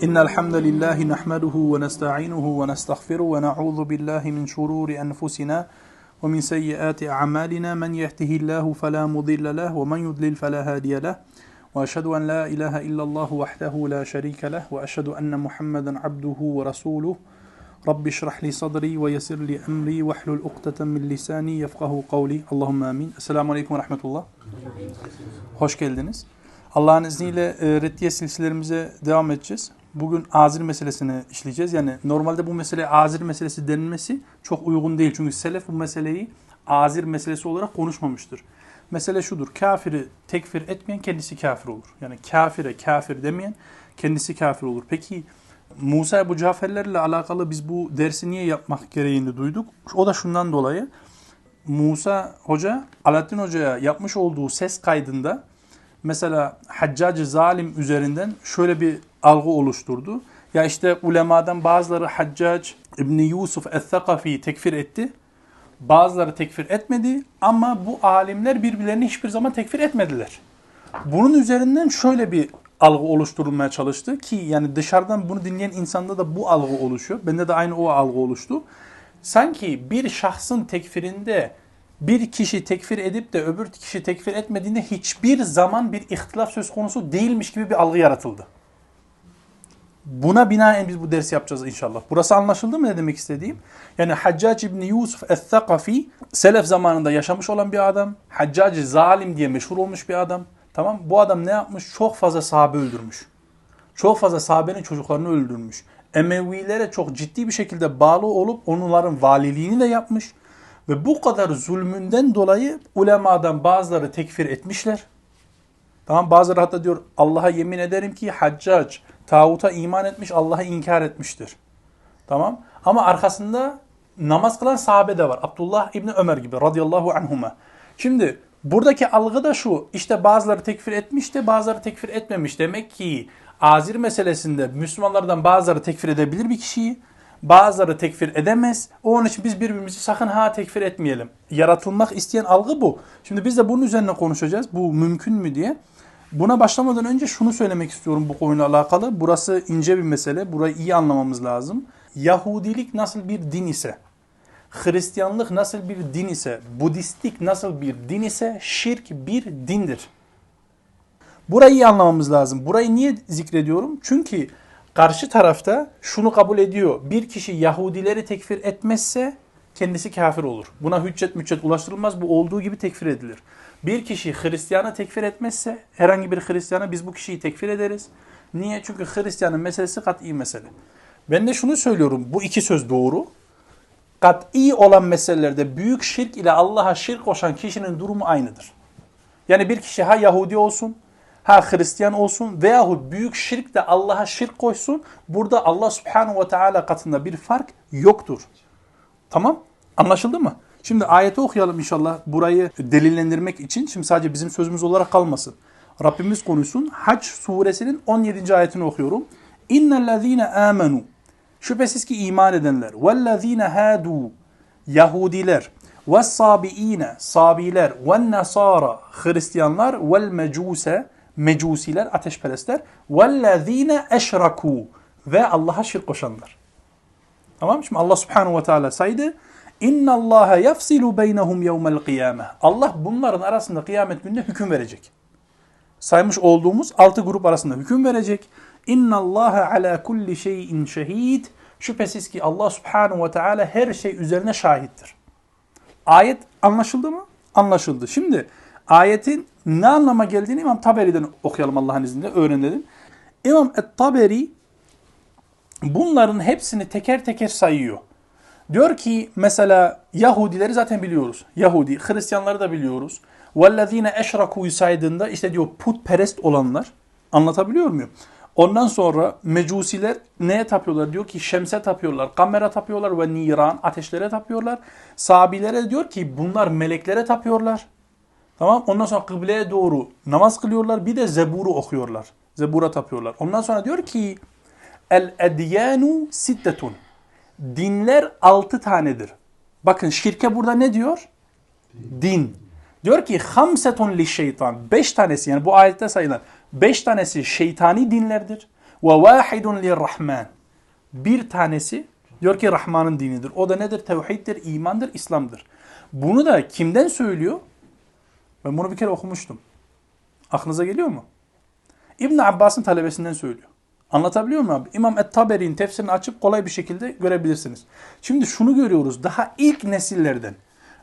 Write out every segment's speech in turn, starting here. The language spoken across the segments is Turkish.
إن الحمد لله نحمده ونستعينه ونستغفره ونعوذ بالله من شرور أنفسنا ومن سيئات أعمالنا. من يهده الله فلا مضل له ومن يضلل فلا هادي له. وأشهد أن لا إله إلا الله وحده لا شريك له وأشهد أن محمدا عبده ورسوله رب اشرح لي صدري ويسر لي أمري واحلل عقدة من لساني يفقه قولي اللهم آمين Esselamu Aleyküm ve Rahmetullah Hoş geldiniz. Allah'ın izniyle e, reddiye silsilerimize devam edeceğiz. Bugün azir meselesini işleyeceğiz. Yani normalde bu mesele azir meselesi denilmesi çok uygun değil. Çünkü selef bu meseleyi azir meselesi olarak konuşmamıştır. Mesele şudur. Kafiri tekfir etmeyen kendisi kafir olur. Yani kafire kafir demeyen kendisi kafir olur. Peki Musa bu Caferlerle alakalı biz bu dersi niye yapmak gereğini duyduk? O da şundan dolayı. Musa Hoca, Alaaddin Hoca'ya yapmış olduğu ses kaydında mesela Haccacı zalim üzerinden şöyle bir algı oluşturdu. Ya işte ulemadan bazıları Haccac İbni Yusuf Es-Sakafi'yi tekfir etti. Bazıları tekfir etmedi ama bu alimler birbirlerini hiçbir zaman tekfir etmediler. Bunun üzerinden şöyle bir algı oluşturulmaya çalıştı ki yani dışarıdan bunu dinleyen insanda da bu algı oluşuyor. Bende de aynı o algı oluştu. Sanki bir şahsın tekfirinde bir kişi tekfir edip de öbür kişi tekfir etmediğinde hiçbir zaman bir ihtilaf söz konusu değilmiş gibi bir algı yaratıldı. Buna binaen biz bu dersi yapacağız inşallah. Burası anlaşıldı mı ne demek istediğim? Yani Haccac İbni Yusuf Es-Sakafi Selef zamanında yaşamış olan bir adam. Haccac zalim diye meşhur olmuş bir adam. Tamam Bu adam ne yapmış? Çok fazla sahabe öldürmüş. Çok fazla sahabenin çocuklarını öldürmüş. Emevilere çok ciddi bir şekilde bağlı olup onların valiliğini de yapmış. Ve bu kadar zulmünden dolayı ulemadan bazıları tekfir etmişler. Tamam bazıları hatta diyor Allah'a yemin ederim ki Haccac tağuta iman etmiş, Allah'ı inkar etmiştir. Tamam? Ama arkasında namaz kılan sahabe de var. Abdullah İbni Ömer gibi radıyallahu anhuma. Şimdi buradaki algı da şu. İşte bazıları tekfir etmiş de bazıları tekfir etmemiş. Demek ki azir meselesinde Müslümanlardan bazıları tekfir edebilir bir kişiyi. Bazıları tekfir edemez. Onun için biz birbirimizi sakın ha tekfir etmeyelim. Yaratılmak isteyen algı bu. Şimdi biz de bunun üzerine konuşacağız. Bu mümkün mü diye. Buna başlamadan önce şunu söylemek istiyorum bu konuyla alakalı. Burası ince bir mesele. Burayı iyi anlamamız lazım. Yahudilik nasıl bir din ise, Hristiyanlık nasıl bir din ise, Budistlik nasıl bir din ise şirk bir dindir. Burayı iyi anlamamız lazım. Burayı niye zikrediyorum? Çünkü karşı tarafta şunu kabul ediyor. Bir kişi Yahudileri tekfir etmezse kendisi kafir olur. Buna hüccet müccet ulaştırılmaz. Bu olduğu gibi tekfir edilir. Bir kişi Hristiyanı tekfir etmezse herhangi bir Hristiyanı biz bu kişiyi tekfir ederiz. Niye? Çünkü Hristiyanın meselesi kat'i mesele. Ben de şunu söylüyorum. Bu iki söz doğru. Kat'i olan meselelerde büyük şirk ile Allah'a şirk koşan kişinin durumu aynıdır. Yani bir kişi ha Yahudi olsun, ha Hristiyan olsun veyahut büyük şirk de Allah'a şirk koşsun. Burada Allah subhanahu ve teala katında bir fark yoktur. Tamam? Anlaşıldı mı? Şimdi ayeti okuyalım inşallah burayı delillendirmek için. Şimdi sadece bizim sözümüz olarak kalmasın. Rabbimiz konuşsun. Hac suresinin 17. ayetini okuyorum. İnnellezîne âmenû Şüphesiz ki iman edenler. Vellezîne hâdû Yahudiler. Vessabiîne Sabiler. Vennasara Hristiyanlar. Vel mecuse Mecusiler, ateşperestler. Vellezîne eşrakû Ve Allah'a şirk koşanlar. Tamam Şimdi Allah subhanahu ve teala saydı. İnna Allaha yafsilu beynehum yevmel kıyame. Allah bunların arasında kıyamet gününde hüküm verecek. Saymış olduğumuz altı grup arasında hüküm verecek. İnna Allaha ala kulli şeyin şehid. Şüphesiz ki Allah subhanahu ve teala her şey üzerine şahittir. Ayet anlaşıldı mı? Anlaşıldı. Şimdi ayetin ne anlama geldiğini İmam Taberi'den okuyalım Allah'ın izniyle öğrenelim. İmam Et-Taberi bunların hepsini teker teker sayıyor. Diyor ki mesela Yahudileri zaten biliyoruz. Yahudi, Hristiyanları da biliyoruz. وَالَّذ۪ينَ اَشْرَكُوا saydığında işte diyor putperest olanlar. Anlatabiliyor muyum? Ondan sonra mecusiler neye tapıyorlar? Diyor ki şemse tapıyorlar, kamera tapıyorlar ve niran, ateşlere tapıyorlar. Sabilere diyor ki bunlar meleklere tapıyorlar. Tamam Ondan sonra kıbleye doğru namaz kılıyorlar. Bir de zeburu okuyorlar. Zebura tapıyorlar. Ondan sonra diyor ki El edyanu sittetun. Dinler altı tanedir. Bakın şirke burada ne diyor? Din. Diyor ki hamsetun li şeytan. Beş tanesi yani bu ayette sayılan beş tanesi şeytani dinlerdir. Ve vahidun li rahman. Bir tanesi diyor ki Rahman'ın dinidir. O da nedir? Tevhiddir, imandır, İslam'dır. Bunu da kimden söylüyor? Ben bunu bir kere okumuştum. Aklınıza geliyor mu? İbn Abbas'ın talebesinden söylüyor. Anlatabiliyor muyum abi? İmam Et-Taberi'nin tefsirini açıp kolay bir şekilde görebilirsiniz. Şimdi şunu görüyoruz. Daha ilk nesillerden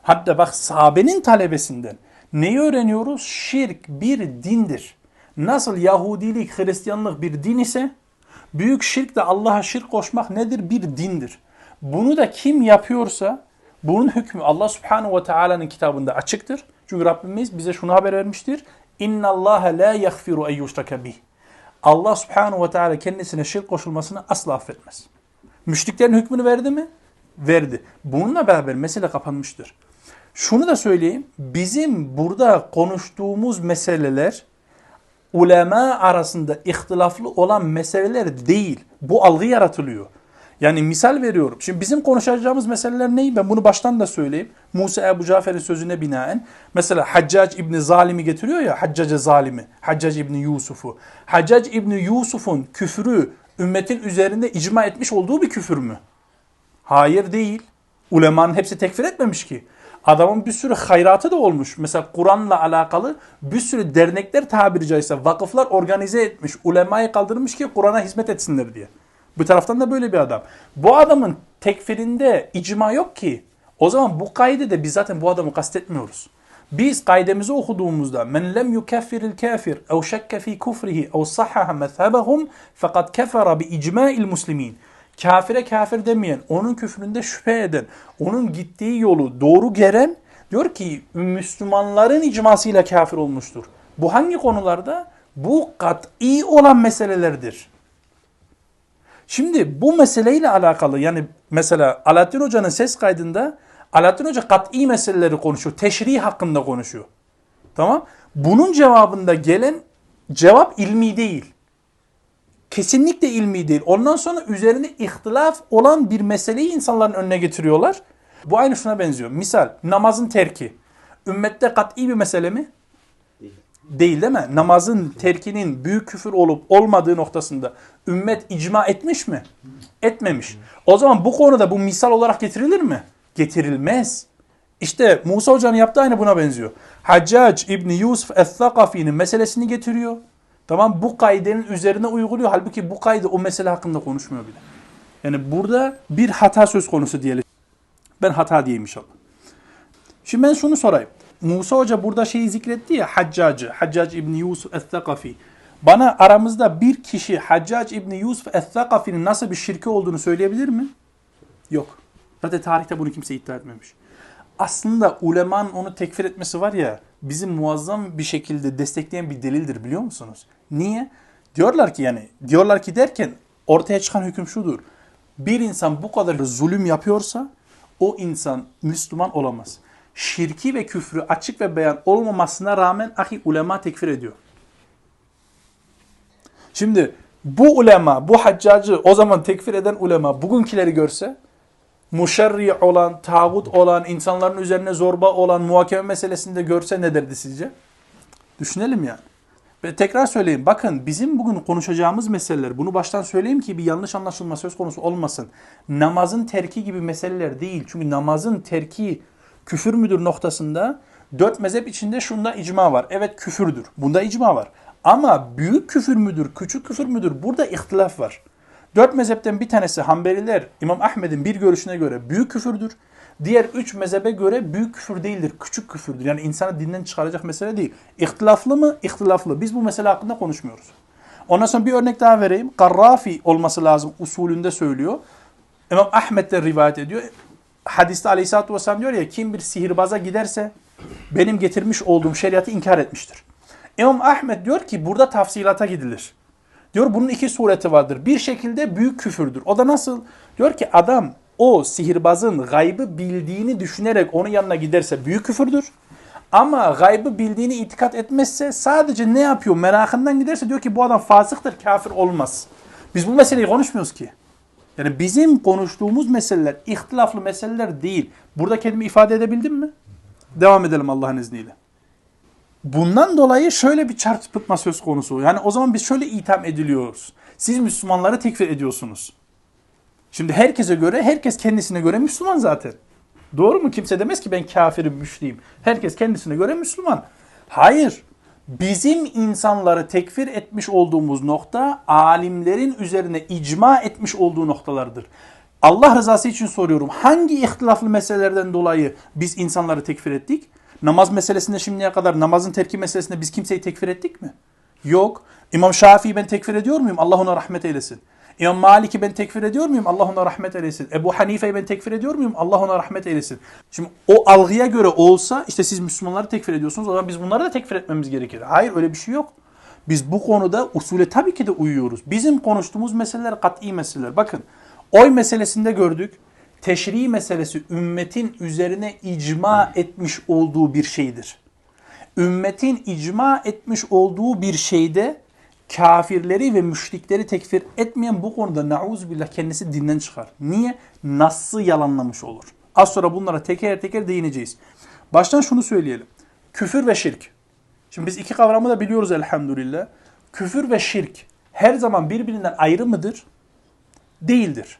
hatta bak sahabenin talebesinden neyi öğreniyoruz? Şirk bir dindir. Nasıl Yahudilik, Hristiyanlık bir din ise büyük şirk de Allah'a şirk koşmak nedir? Bir dindir. Bunu da kim yapıyorsa bunun hükmü Allah Subhanahu ve Taala'nın kitabında açıktır. Çünkü Rabbimiz bize şunu haber vermiştir. İnna Allah la yaghfiru en yushraka bih. Allah Subhanahu ve Teala kendisine şirk koşulmasını asla affetmez. Müşriklerin hükmünü verdi mi? Verdi. Bununla beraber mesele kapanmıştır. Şunu da söyleyeyim. Bizim burada konuştuğumuz meseleler ulema arasında ihtilaflı olan meseleler değil. Bu algı yaratılıyor. Yani misal veriyorum. Şimdi bizim konuşacağımız meseleler neyi? Ben bunu baştan da söyleyeyim. Musa Ebu Cafer'in sözüne binaen. Mesela Haccac İbni Zalim'i getiriyor ya. Haccac Zalimi. Haccac İbni Yusuf'u. Haccac İbni Yusuf'un küfrü ümmetin üzerinde icma etmiş olduğu bir küfür mü? Hayır değil. Ulemanın hepsi tekfir etmemiş ki. Adamın bir sürü hayratı da olmuş. Mesela Kur'an'la alakalı bir sürü dernekler tabiri caizse vakıflar organize etmiş. Ulemayı kaldırmış ki Kur'an'a hizmet etsinler diye. Bu taraftan da böyle bir adam. Bu adamın tekfirinde icma yok ki. O zaman bu kaydede biz zaten bu adamı kastetmiyoruz. Biz kaydemizi okuduğumuzda men lem yukeffiril kafir ev şekke fi kufrihi ev sahhaha mezhebehum fakat kefera bi icma'il muslimin. Kafire kafir demeyen, onun küfründe şüphe eden, onun gittiği yolu doğru geren diyor ki Müslümanların icmasıyla kafir olmuştur. Bu hangi konularda? Bu kat'i olan meselelerdir. Şimdi bu meseleyle alakalı yani mesela Alaaddin Hoca'nın ses kaydında Alaaddin Hoca kat'i meseleleri konuşuyor. Teşri hakkında konuşuyor. Tamam. Bunun cevabında gelen cevap ilmi değil. Kesinlikle ilmi değil. Ondan sonra üzerinde ihtilaf olan bir meseleyi insanların önüne getiriyorlar. Bu aynı şuna benziyor. Misal namazın terki. Ümmette kat'i bir mesele mi? Değil değil mi? Namazın terkinin büyük küfür olup olmadığı noktasında ümmet icma etmiş mi? Etmemiş. O zaman bu konuda bu misal olarak getirilir mi? Getirilmez. İşte Musa Hoca'nın yaptığı aynı buna benziyor. Haccac İbni Yusuf Es-Sakafi'nin meselesini getiriyor. Tamam bu kaidenin üzerine uyguluyor. Halbuki bu kaydı o mesele hakkında konuşmuyor bile. Yani burada bir hata söz konusu diyelim. Ben hata diyeyim inşallah. Şimdi ben şunu sorayım. Musa Hoca burada şeyi zikretti ya Haccacı, Haccac İbni Yusuf Es-Sakafi. Bana aramızda bir kişi Haccac İbni Yusuf Es-Sakafi'nin nasıl bir şirki olduğunu söyleyebilir mi? Yok. Zaten tarihte bunu kimse iddia etmemiş. Aslında ulemanın onu tekfir etmesi var ya bizim muazzam bir şekilde destekleyen bir delildir biliyor musunuz? Niye? Diyorlar ki yani diyorlar ki derken ortaya çıkan hüküm şudur. Bir insan bu kadar zulüm yapıyorsa o insan Müslüman olamaz. Şirki ve küfrü açık ve beyan olmamasına rağmen ahi ulema tekfir ediyor. Şimdi bu ulema, bu haccacı o zaman tekfir eden ulema bugünküleri görse muşerri olan, tağut olan, insanların üzerine zorba olan muhakeme meselesinde görse ne derdi sizce? Düşünelim yani. Ve tekrar söyleyeyim. Bakın bizim bugün konuşacağımız meseleler, bunu baştan söyleyeyim ki bir yanlış anlaşılma söz konusu olmasın. Namazın terki gibi meseleler değil. Çünkü namazın terki küfür müdür noktasında dört mezhep içinde şunda icma var. Evet küfürdür. Bunda icma var. Ama büyük küfür müdür, küçük küfür müdür? Burada ihtilaf var. Dört mezhepten bir tanesi Hanbeliler, İmam Ahmed'in bir görüşüne göre büyük küfürdür. Diğer üç mezhebe göre büyük küfür değildir, küçük küfürdür. Yani insanı dinden çıkaracak mesele değil. İhtilaflı mı? İhtilaflı. Biz bu mesele hakkında konuşmuyoruz. Ondan sonra bir örnek daha vereyim. Karrafi olması lazım usulünde söylüyor. İmam Ahmed de rivayet ediyor. Hadiste aleyhissalatü vesselam diyor ya kim bir sihirbaza giderse benim getirmiş olduğum şeriatı inkar etmiştir. İmam Ahmed diyor ki burada tafsilata gidilir. Diyor bunun iki sureti vardır. Bir şekilde büyük küfürdür. O da nasıl? Diyor ki adam o sihirbazın gaybı bildiğini düşünerek onun yanına giderse büyük küfürdür. Ama gaybı bildiğini itikat etmezse sadece ne yapıyor merakından giderse diyor ki bu adam fasıktır, kafir olmaz. Biz bu meseleyi konuşmuyoruz ki. Yani bizim konuştuğumuz meseleler ihtilaflı meseleler değil. Burada kendimi ifade edebildim mi? Devam edelim Allah'ın izniyle. Bundan dolayı şöyle bir çarpıtma söz konusu. Yani o zaman biz şöyle itham ediliyoruz. Siz Müslümanları tekfir ediyorsunuz. Şimdi herkese göre, herkes kendisine göre Müslüman zaten. Doğru mu? Kimse demez ki ben kafirim, müşriyim. Herkes kendisine göre Müslüman. Hayır. Bizim insanları tekfir etmiş olduğumuz nokta alimlerin üzerine icma etmiş olduğu noktalardır. Allah rızası için soruyorum. Hangi ihtilaflı meselelerden dolayı biz insanları tekfir ettik? Namaz meselesinde şimdiye kadar namazın terki meselesinde biz kimseyi tekfir ettik mi? Yok. İmam Şafii'yi ben tekfir ediyor muyum? Allah ona rahmet eylesin. İmam Malik'i ben tekfir ediyor muyum? Allah ona rahmet eylesin. Ebu Hanife'yi ben tekfir ediyor muyum? Allah ona rahmet eylesin. Şimdi o algıya göre olsa işte siz Müslümanları tekfir ediyorsunuz. O zaman biz bunları da tekfir etmemiz gerekir. Hayır öyle bir şey yok. Biz bu konuda usule tabii ki de uyuyoruz. Bizim konuştuğumuz meseleler kat'i meseleler. Bakın oy meselesinde gördük. Teşri meselesi ümmetin üzerine icma etmiş olduğu bir şeydir. Ümmetin icma etmiş olduğu bir şeyde kafirleri ve müşrikleri tekfir etmeyen bu konuda billah kendisi dinden çıkar. Niye? Nas'ı yalanlamış olur. Az sonra bunlara teker teker değineceğiz. Baştan şunu söyleyelim. Küfür ve şirk. Şimdi biz iki kavramı da biliyoruz elhamdülillah. Küfür ve şirk her zaman birbirinden ayrı mıdır? Değildir.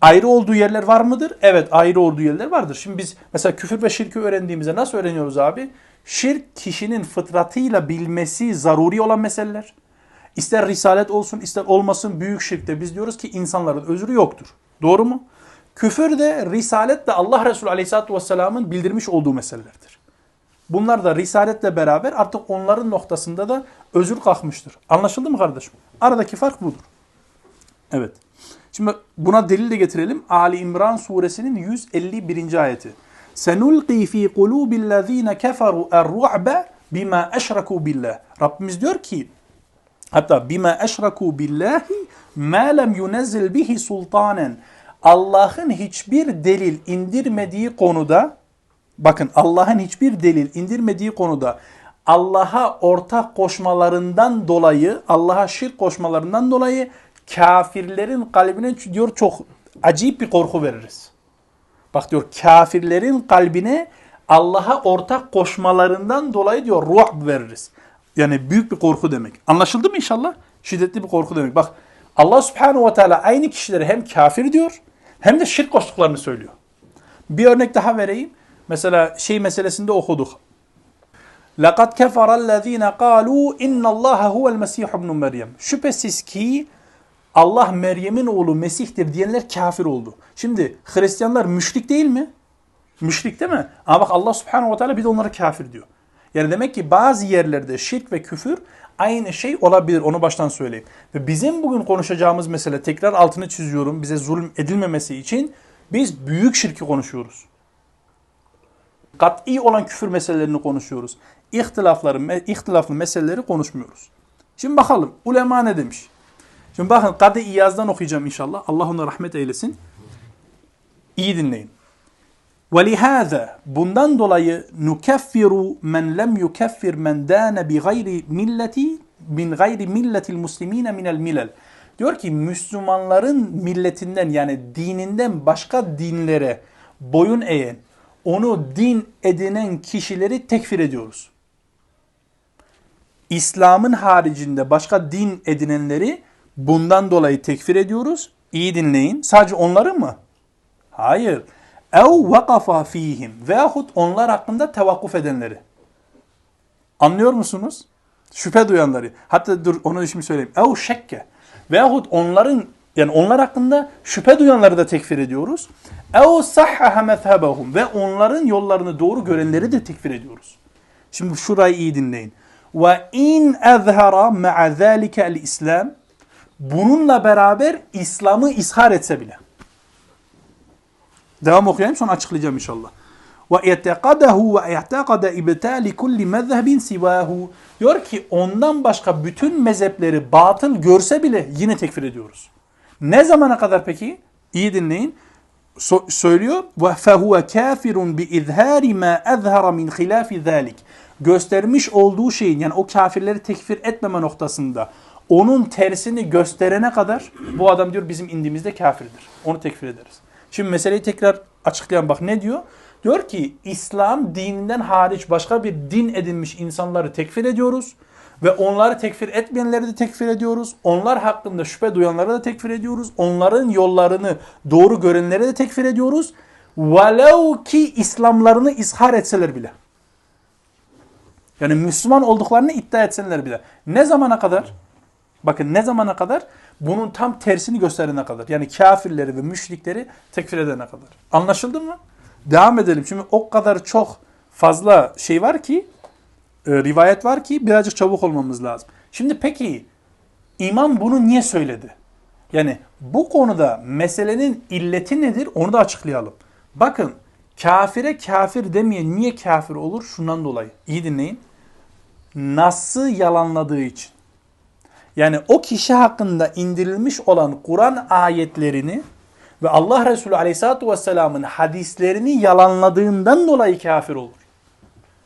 Ayrı olduğu yerler var mıdır? Evet ayrı olduğu yerler vardır. Şimdi biz mesela küfür ve şirki öğrendiğimizde nasıl öğreniyoruz abi? Şirk kişinin fıtratıyla bilmesi zaruri olan meseleler. İster risalet olsun ister olmasın büyük şirkte biz diyoruz ki insanların özrü yoktur. Doğru mu? Küfür de risalet de Allah Resulü Aleyhisselatü Vesselam'ın bildirmiş olduğu meselelerdir. Bunlar da risaletle beraber artık onların noktasında da özür kalkmıştır. Anlaşıldı mı kardeşim? Aradaki fark budur. Evet. Şimdi buna delil de getirelim. Ali İmran suresinin 151. ayeti. Senulqi fi kulubillezine keferu er-ru'be bima eşreku billah. Rabbimiz diyor ki Hatta bima eşraku billahi ma lem yunezzil bihi sultanen. Allah'ın hiçbir delil indirmediği konuda bakın Allah'ın hiçbir delil indirmediği konuda Allah'a ortak koşmalarından dolayı, Allah'a şirk koşmalarından dolayı kafirlerin kalbine diyor çok acayip bir korku veririz. Bak diyor kafirlerin kalbine Allah'a ortak koşmalarından dolayı diyor ruh veririz. Yani büyük bir korku demek. Anlaşıldı mı inşallah? Şiddetli bir korku demek. Bak Allah subhanahu ve teala aynı kişileri hem kafir diyor hem de şirk koştuklarını söylüyor. Bir örnek daha vereyim. Mesela şey meselesinde okuduk. لَقَدْ كَفَرَ الَّذ۪ينَ قَالُوا اِنَّ اللّٰهَ هُوَ الْمَسِيحُ بْنُ Meryem. Şüphesiz ki Allah Meryem'in oğlu Mesih'tir diyenler kafir oldu. Şimdi Hristiyanlar müşrik değil mi? Müşrik değil mi? Ama bak Allah subhanahu ve teala bir de onlara kafir diyor. Yani demek ki bazı yerlerde şirk ve küfür aynı şey olabilir. Onu baştan söyleyeyim. Ve bizim bugün konuşacağımız mesele tekrar altını çiziyorum. Bize zulüm edilmemesi için biz büyük şirki konuşuyoruz. Kat'i olan küfür meselelerini konuşuyoruz. İhtilafları, ihtilaflı meseleleri konuşmuyoruz. Şimdi bakalım ulema ne demiş? Şimdi bakın Kadı İyaz'dan okuyacağım inşallah. Allah ona rahmet eylesin. İyi dinleyin. وَلِهَذَا Bundan dolayı nukeffiru men lem yukeffir men dâne bi gayri milleti min gayri milletil muslimine minel milel. Diyor ki Müslümanların milletinden yani dininden başka dinlere boyun eğen, onu din edinen kişileri tekfir ediyoruz. İslam'ın haricinde başka din edinenleri bundan dolayı tekfir ediyoruz. İyi dinleyin. Sadece onları mı? Hayır ev vakafa fihim veyahut onlar hakkında tevakkuf edenleri. Anlıyor musunuz? Şüphe duyanları. Hatta dur onu şimdi söyleyeyim. Ev şekke veyahut onların yani onlar hakkında şüphe duyanları da tekfir ediyoruz. Ev sahhaha mezhebahum ve onların yollarını doğru görenleri de tekfir ediyoruz. Şimdi şurayı iyi dinleyin. Ve in ezhara ma'a zalika el-İslam bununla beraber İslam'ı ishar etse bile. Devam okuyayım sonra açıklayacağım inşallah. Ve yetekada ibtali kulli mezhebin sivahu. Diyor ki ondan başka bütün mezhepleri batıl görse bile yine tekfir ediyoruz. Ne zamana kadar peki? İyi dinleyin. So söylüyor. Kafirun bi izhari ma ezhara min hilafi zalik. Göstermiş olduğu şeyin yani o kafirleri tekfir etmeme noktasında onun tersini gösterene kadar bu adam diyor bizim indimizde kafirdir. Onu tekfir ederiz. Şimdi meseleyi tekrar açıklayan bak ne diyor? Diyor ki İslam dininden hariç başka bir din edinmiş insanları tekfir ediyoruz. Ve onları tekfir etmeyenleri de tekfir ediyoruz. Onlar hakkında şüphe duyanları da tekfir ediyoruz. Onların yollarını doğru görenleri de tekfir ediyoruz. Velev ki İslamlarını izhar etseler bile. Yani Müslüman olduklarını iddia etseler bile. Ne zamana kadar? Bakın ne zamana kadar? Bunun tam tersini gösterene kadar. Yani kafirleri ve müşrikleri tekfir edene kadar. Anlaşıldı mı? Devam edelim. Şimdi o kadar çok fazla şey var ki, e, rivayet var ki birazcık çabuk olmamız lazım. Şimdi peki imam bunu niye söyledi? Yani bu konuda meselenin illeti nedir onu da açıklayalım. Bakın kafire kafir demeyen niye kafir olur? Şundan dolayı. İyi dinleyin. Nas'ı yalanladığı için. Yani o kişi hakkında indirilmiş olan Kur'an ayetlerini ve Allah Resulü Aleyhisselatü Vesselam'ın hadislerini yalanladığından dolayı kafir olur.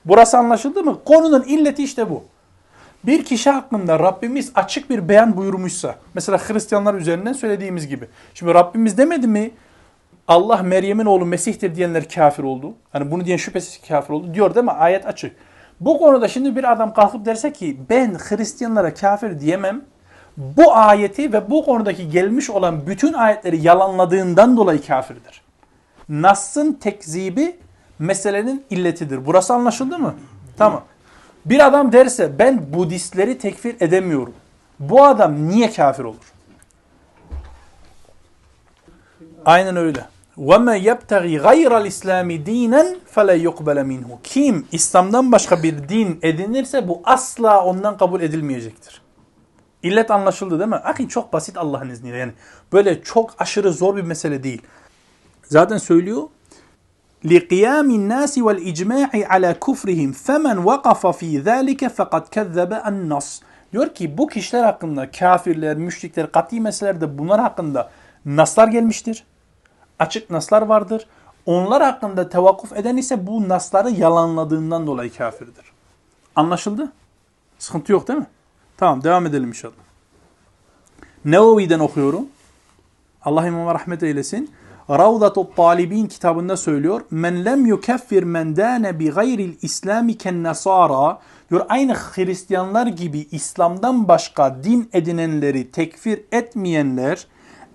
Burası anlaşıldı mı? Konunun illeti işte bu. Bir kişi hakkında Rabbimiz açık bir beyan buyurmuşsa, mesela Hristiyanlar üzerinden söylediğimiz gibi. Şimdi Rabbimiz demedi mi Allah Meryem'in oğlu Mesih'tir diyenler kafir oldu. Hani bunu diyen şüphesiz kafir oldu. Diyor değil mi? Ayet açık. Bu konuda şimdi bir adam kalkıp derse ki ben Hristiyanlara kafir diyemem. Bu ayeti ve bu konudaki gelmiş olan bütün ayetleri yalanladığından dolayı kafirdir. Nas'ın tekzibi meselenin illetidir. Burası anlaşıldı mı? Tamam. Bir adam derse ben Budistleri tekfir edemiyorum. Bu adam niye kafir olur? Aynen öyle. وَمَا يَبْتَغِي غَيْرَ الْاِسْلَامِ دِينًا فَلَا يُقْبَلَ مِنْهُ Kim İslam'dan başka bir din edinirse bu asla ondan kabul edilmeyecektir. İllet anlaşıldı değil mi? Ahi çok basit Allah'ın izniyle. Yani böyle çok aşırı zor bir mesele değil. Zaten söylüyor. لِقِيَامِ النَّاسِ وَالْاِجْمَاعِ عَلَى كُفْرِهِمْ فَمَنْ وَقَفَ ف۪ي ذَٰلِكَ فَقَدْ كَذَّبَ النَّصِ Diyor ki bu kişiler hakkında kafirler, müşrikler, kat'i meselelerde bunlar hakkında naslar gelmiştir. Açık naslar vardır. Onlar hakkında tevakkuf eden ise bu nasları yalanladığından dolayı kafirdir. Anlaşıldı? Sıkıntı yok değil mi? Tamam devam edelim inşallah. Nevevi'den okuyorum. Allah imama rahmet eylesin. Ravdatut Talibin kitabında söylüyor. Men lem yukeffir men dâne bi gayril islami ken nasara. Diyor aynı Hristiyanlar gibi İslam'dan başka din edinenleri tekfir etmeyenler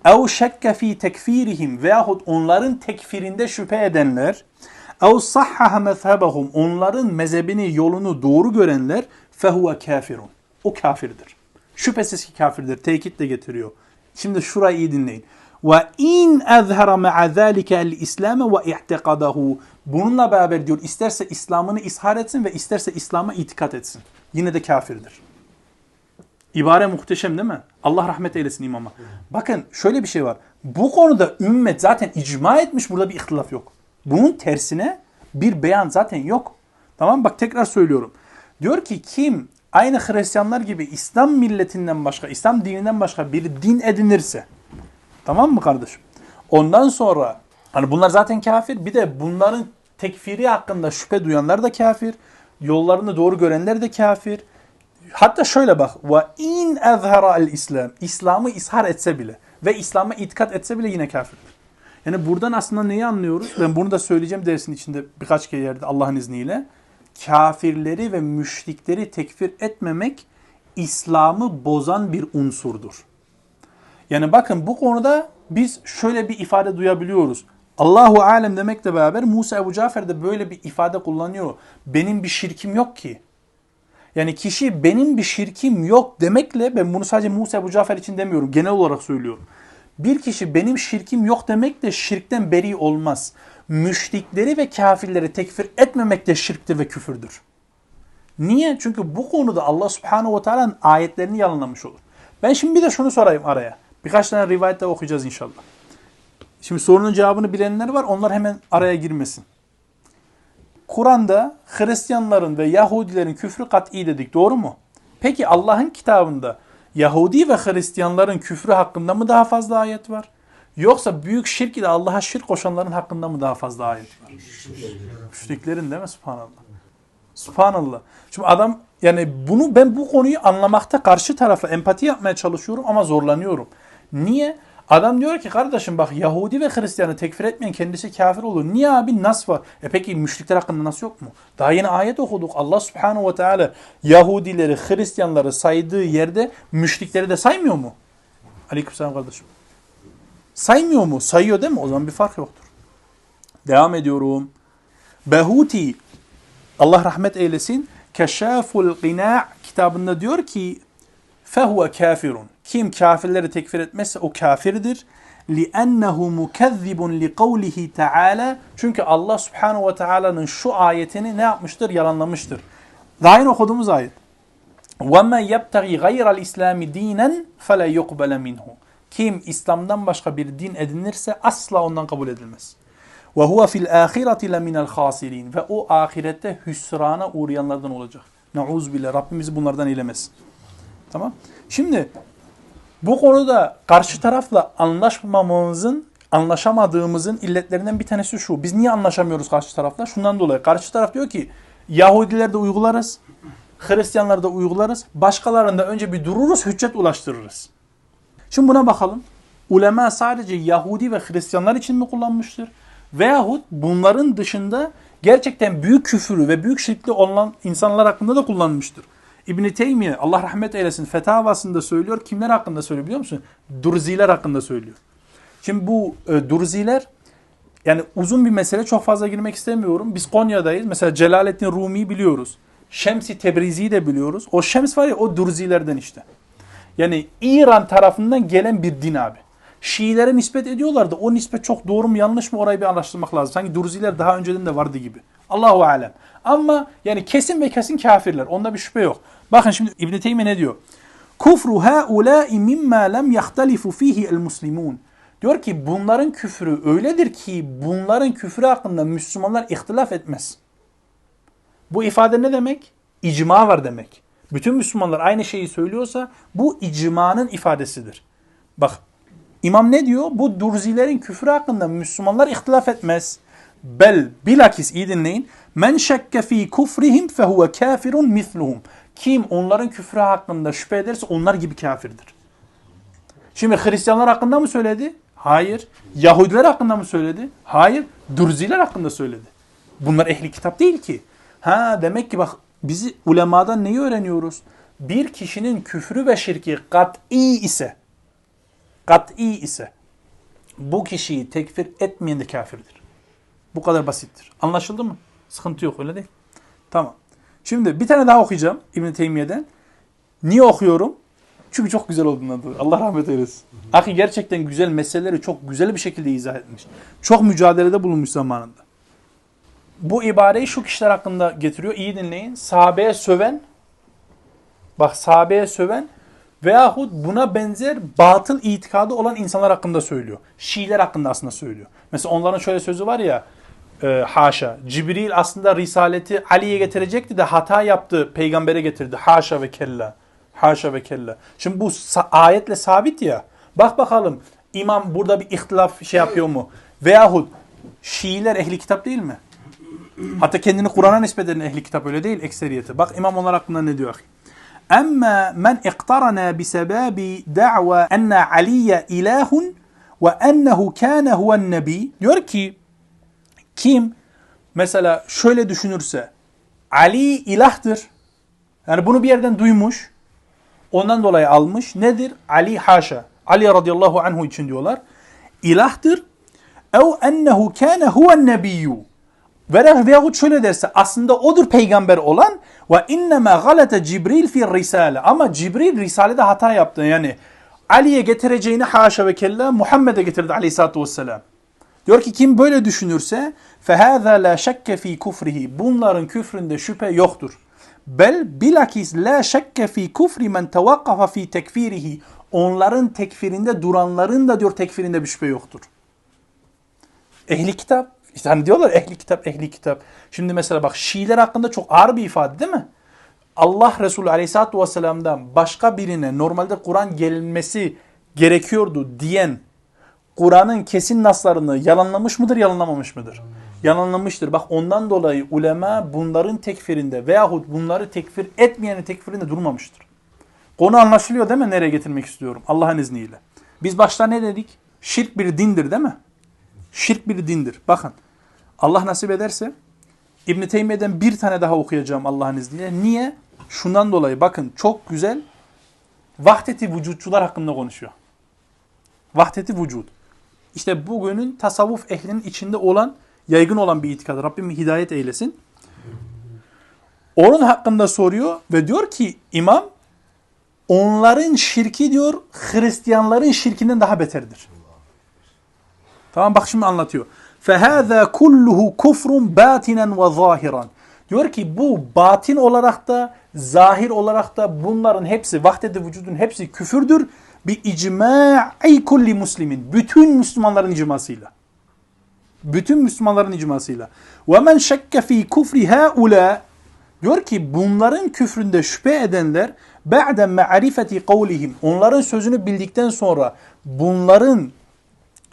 ev şekke fi tekfirihim veyahut onların tekfirinde şüphe edenler ev sahhaha mezhebahum onların mezhebini yolunu doğru görenler fehuve kafirun. O kafirdir. Şüphesiz ki kafirdir. Tekit de getiriyor. Şimdi şurayı iyi dinleyin. Ve in ezhara ma'a zalika el-İslam ve i'tikadahu. Bununla beraber diyor isterse İslam'ını ishar etsin ve isterse İslam'a itikat etsin. Yine de kafirdir. İbare muhteşem değil mi? Allah rahmet eylesin imama. Bakın şöyle bir şey var. Bu konuda ümmet zaten icma etmiş. Burada bir ihtilaf yok. Bunun tersine bir beyan zaten yok. Tamam Bak tekrar söylüyorum. Diyor ki kim aynı Hristiyanlar gibi İslam milletinden başka, İslam dininden başka bir din edinirse Tamam mı kardeşim? Ondan sonra hani bunlar zaten kafir. Bir de bunların tekfiri hakkında şüphe duyanlar da kafir. Yollarını doğru görenler de kafir. Hatta şöyle bak. Ve in ezhara el İslam. İslam'ı ishar etse bile ve İslam'a itikat etse bile yine kafirdir. Yani buradan aslında neyi anlıyoruz? Ben bunu da söyleyeceğim dersin içinde birkaç kere yerde Allah'ın izniyle. Kafirleri ve müşrikleri tekfir etmemek İslam'ı bozan bir unsurdur. Yani bakın bu konuda biz şöyle bir ifade duyabiliyoruz. Allahu alem demekle beraber Musa Ebu Cafer de böyle bir ifade kullanıyor. Benim bir şirkim yok ki. Yani kişi benim bir şirkim yok demekle ben bunu sadece Musa Ebu Cafer için demiyorum. Genel olarak söylüyorum. Bir kişi benim şirkim yok demekle şirkten beri olmaz. Müşrikleri ve kafirleri tekfir etmemek de şirktir ve küfürdür. Niye? Çünkü bu konuda Allah Subhanahu ve Teala'nın ayetlerini yalanlamış olur. Ben şimdi bir de şunu sorayım araya. Birkaç tane rivayette okuyacağız inşallah. Şimdi sorunun cevabını bilenler var. Onlar hemen araya girmesin. Kur'an'da Hristiyanların ve Yahudilerin küfrü kat'i dedik. Doğru mu? Peki Allah'ın kitabında Yahudi ve Hristiyanların küfrü hakkında mı daha fazla ayet var? Yoksa büyük şirk ile Allah'a şirk koşanların hakkında mı daha fazla ayet var? Müşriklerin değil mi? Subhanallah. Subhanallah. Şimdi adam yani bunu ben bu konuyu anlamakta karşı tarafa empati yapmaya çalışıyorum ama zorlanıyorum. Niye? Adam diyor ki kardeşim bak Yahudi ve Hristiyanı tekfir etmeyen kendisi kafir olur. Niye abi nas var? E peki müşrikler hakkında nas yok mu? Daha yeni ayet okuduk. Allah subhanahu ve teala Yahudileri, Hristiyanları saydığı yerde müşrikleri de saymıyor mu? Aleykümselam kardeşim. Saymıyor mu? Sayıyor değil mi? O zaman bir fark yoktur. Devam ediyorum. Behuti Allah rahmet eylesin. Keşaful Gina kitabında diyor ki fehuve kafirun. Kim kafirleri tekfir etmezse o kafirdir. لِأَنَّهُ مُكَذِّبٌ لِقَوْلِهِ تَعَالَى Çünkü Allah subhanahu ve teala'nın şu ayetini ne yapmıştır? Yalanlamıştır. Daha yeni okuduğumuz ayet. وَمَنْ يَبْتَغِي غَيْرَ الْاِسْلَامِ دِينًا فَلَا يُقْبَلَ مِنْهُ Kim İslam'dan başka bir din edinirse asla ondan kabul edilmez. وَهُوَ فِي الْآخِرَةِ لَمِنَ الْخَاسِرِينَ Ve o ahirette hüsrana uğrayanlardan olacak. Neuz bile Rabbimizi bunlardan eylemesin. Tamam. Şimdi bu konuda karşı tarafla anlaşmamamızın, anlaşamadığımızın illetlerinden bir tanesi şu. Biz niye anlaşamıyoruz karşı tarafla? Şundan dolayı. Karşı taraf diyor ki Yahudiler de uygularız, Hristiyanlar da uygularız. Başkalarında önce bir dururuz, hüccet ulaştırırız. Şimdi buna bakalım. Ulema sadece Yahudi ve Hristiyanlar için mi kullanmıştır? Veyahut bunların dışında gerçekten büyük küfürü ve büyük şirkli olan insanlar hakkında da kullanmıştır. İbn Teymiye Allah rahmet eylesin fetavasında söylüyor. Kimler hakkında söylüyor biliyor musun? Durziler hakkında söylüyor. Şimdi bu e, Durziler yani uzun bir mesele çok fazla girmek istemiyorum. Biz Konya'dayız. Mesela Celaleddin Rumi'yi biliyoruz. Şems-i Tebrizi'yi de biliyoruz. O Şems var ya o Durzilerden işte. Yani İran tarafından gelen bir din abi. Şiilere nispet ediyorlar da o nispet çok doğru mu yanlış mı orayı bir araştırmak lazım. Sanki Durziler daha önceden de vardı gibi. Allahu alem. Ama yani kesin ve kesin kafirler. Onda bir şüphe yok. Bakın şimdi İbn Teymiye ne diyor? Kufru haula'i mimma lem yahtalifu fihi el muslimun. Diyor ki bunların küfrü öyledir ki bunların küfrü hakkında Müslümanlar ihtilaf etmez. Bu ifade ne demek? İcma var demek. Bütün Müslümanlar aynı şeyi söylüyorsa bu icmanın ifadesidir. Bak İmam ne diyor? Bu durzilerin küfrü hakkında Müslümanlar ihtilaf etmez. Bel bilakis iyi dinleyin. Men şekke fi kufrihim fehuve kafirun misluhum. Kim onların küfrü hakkında şüphe ederse onlar gibi kafirdir. Şimdi Hristiyanlar hakkında mı söyledi? Hayır. Yahudiler hakkında mı söyledi? Hayır. Durziler hakkında söyledi. Bunlar ehli kitap değil ki. Ha demek ki bak bizi ulemadan neyi öğreniyoruz? Bir kişinin küfrü ve şirki kat'i ise kat'i ise bu kişiyi tekfir etmeyen de kafirdir. Bu kadar basittir. Anlaşıldı mı? Sıkıntı yok öyle değil. Tamam. Şimdi bir tane daha okuyacağım İbn Teymiye'den. Niye okuyorum? Çünkü çok güzel olduğundan dolayı. Allah rahmet eylesin. Akı gerçekten güzel meseleleri çok güzel bir şekilde izah etmiş. Çok mücadelede bulunmuş zamanında. Bu ibareyi şu kişiler hakkında getiriyor. İyi dinleyin. Sahabeye söven, bak sahabeye söven veyahut buna benzer batıl itikadı olan insanlar hakkında söylüyor. Şiiler hakkında aslında söylüyor. Mesela onların şöyle sözü var ya, e, haşa. Cibril aslında risaleti Ali'ye getirecekti de hata yaptı, peygambere getirdi. Haşa ve kella. Haşa ve kella. Şimdi bu ayetle sabit ya. Bak bakalım imam burada bir ihtilaf şey yapıyor mu? Veyahut Şiiler ehli kitap değil mi? Hatta kendini Kur'an'a nispet eden ehli kitap öyle değil ekseriyeti. Bak imam onlar hakkında ne diyor? Amma men iqtarana bi sebebi da'wa enne Aliye ilahun ve ennehu kana huven nebi. Diyor ki kim mesela şöyle düşünürse Ali ilahtır. Yani bunu bir yerden duymuş. Ondan dolayı almış. Nedir? Ali haşa. Ali radıyallahu anhu için diyorlar. İlahtır. Ev ennehu kâne huven nebiyyü. Veyahut şöyle derse aslında odur peygamber olan ve innema galete Cibril fi risale. Ama Cibril risalede hata yaptı. Yani Ali'ye getireceğini haşa ve kella Muhammed'e getirdi aleyhissalatü vesselam. Diyor ki kim böyle düşünürse فَهَذَا لَا شَكَّ ف۪ي كُفْرِهِ Bunların küfründe şüphe yoktur. Bel bilakis la şekke fi kufri men tevakkafa fi tekfirihi. Onların tekfirinde duranların da diyor tekfirinde bir şüphe yoktur. Ehli kitap. İşte hani diyorlar ehli kitap, ehli kitap. Şimdi mesela bak Şiiler hakkında çok ağır bir ifade değil mi? Allah Resulü Aleyhisselatü Vesselam'dan başka birine normalde Kur'an gelmesi gerekiyordu diyen Kur'an'ın kesin naslarını yalanlamış mıdır, yalanlamamış mıdır? yalanlamıştır. Bak ondan dolayı ulema bunların tekfirinde veyahut bunları tekfir etmeyenin tekfirinde durmamıştır. Konu anlaşılıyor değil mi? Nereye getirmek istiyorum? Allah'ın izniyle. Biz başta ne dedik? Şirk bir dindir değil mi? Şirk bir dindir. Bakın Allah nasip ederse İbn Teymiye'den bir tane daha okuyacağım Allah'ın izniyle. Niye? Şundan dolayı bakın çok güzel vahdeti vücutçular hakkında konuşuyor. Vahdeti vücut. İşte bugünün tasavvuf ehlinin içinde olan, yaygın olan bir itikad. Rabbim hidayet eylesin. Onun hakkında soruyor ve diyor ki imam onların şirki diyor Hristiyanların şirkinden daha beterdir. Tamam bak şimdi anlatıyor. فَهَذَا كُلُّهُ كُفْرٌ بَاتِنًا وَظَاهِرًا Diyor ki bu batin olarak da zahir olarak da bunların hepsi vahdedi vücudun hepsi küfürdür. bi icma'i kulli muslimin. Bütün Müslümanların icmasıyla. Bütün Müslümanların icmasıyla. Ve men şekke fi kufri haula diyor ki bunların küfründe şüphe edenler ba'de ma'rifeti kavlihim onların sözünü bildikten sonra bunların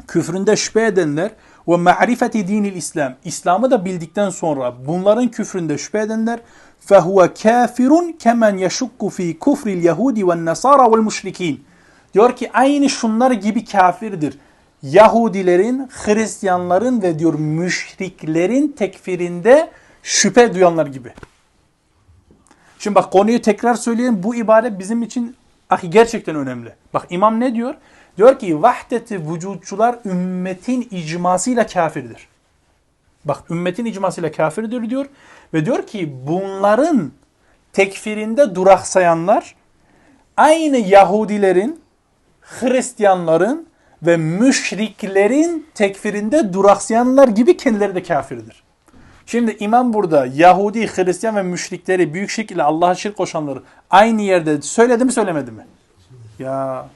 küfründe şüphe edenler ve ma'rifeti dinil İslam İslam'ı da bildikten sonra bunların küfründe şüphe edenler fehuve kafirun kemen yeşukku fi kufril yahudi ve nasara vel müşrikin diyor ki aynı şunlar gibi kafirdir. Yahudilerin, Hristiyanların ve diyor müşriklerin tekfirinde şüphe duyanlar gibi. Şimdi bak konuyu tekrar söyleyeyim. Bu ibare bizim için ahi gerçekten önemli. Bak imam ne diyor? Diyor ki vahdeti vücutçular ümmetin icmasıyla kafirdir. Bak ümmetin icmasıyla kafirdir diyor. Ve diyor ki bunların tekfirinde duraksayanlar aynı Yahudilerin, Hristiyanların ve müşriklerin tekfirinde duraksayanlar gibi kendileri de kafirdir. Şimdi imam burada Yahudi, Hristiyan ve müşrikleri büyük şirk ile Allah'a şirk koşanları aynı yerde söyledi mi söylemedi mi? Ya